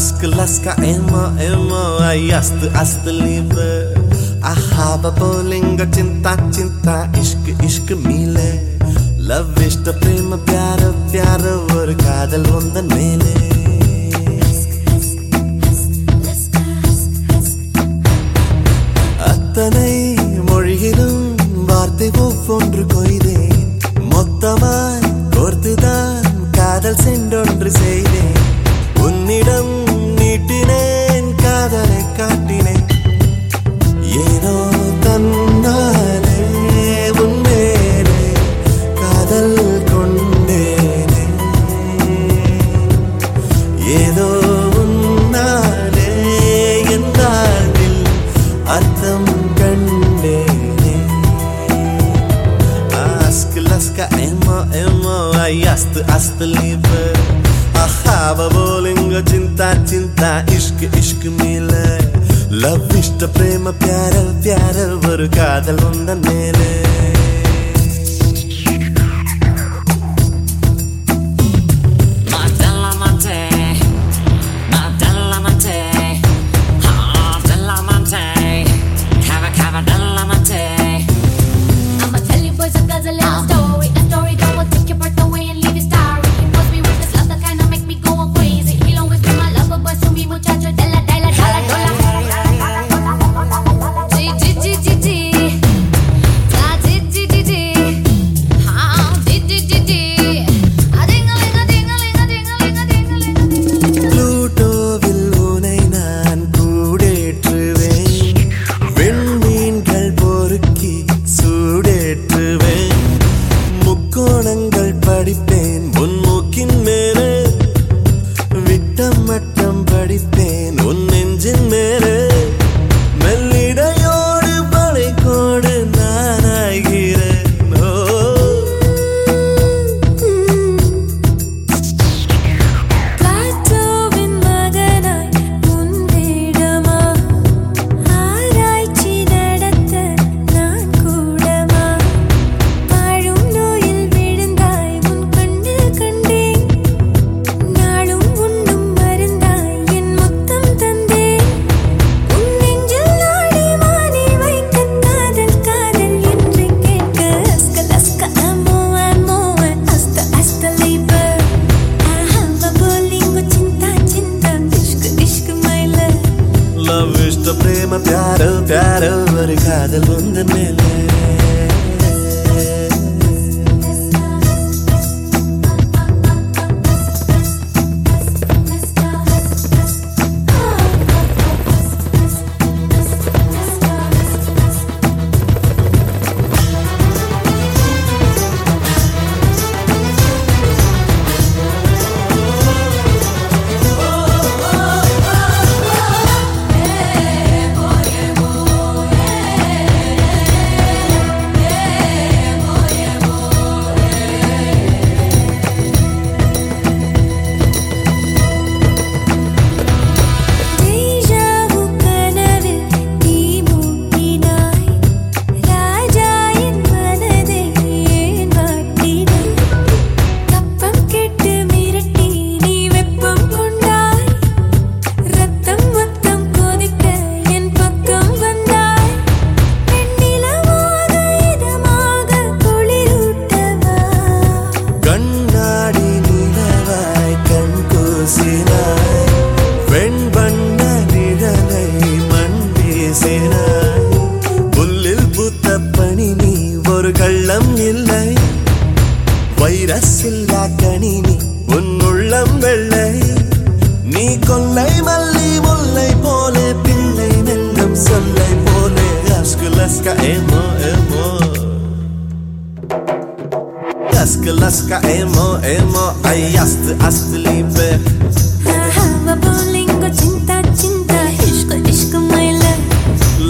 las lasca, ca emo, ema ai ast ast A raba, bolinga tinta, tinta, isque, isque, mile love vista, prima, pyar pyar var kadal vandan mele मस्त अस्त लीवर अहावा बोलेंगे चिंता चिंता इश्क इश्क mail love इष्ट प्रेम प्यार प्यार ஒரு காதல் உந்த மேலே Tell you boys a guzzle little story படித்தேன் உன் நெஞ்சின் மேலே ಇಷ್ಟ ಪ್ರೇಮ ಪ್ಯಾರ ಪ್ಯಾರ ಕಾದಲ್ ಬಂದ ಮೇಲೆ கணினி உன் உள்ளம் வெள்ளை நீ கொள்ளை மல்லி முல்லை போல பிள்ளை நெல்லும் சொல்லை போல அஸ்குலஸ்கா ஏமோ ஏமோ اسك لاسكا ايمو ايمو عيست اصلي به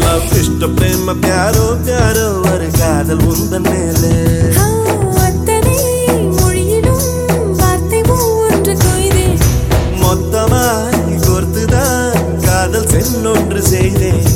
لو اشتبت ما بيعرف بيعرف ورقاد الوندن ميلي என்னொன்று செய்தேன்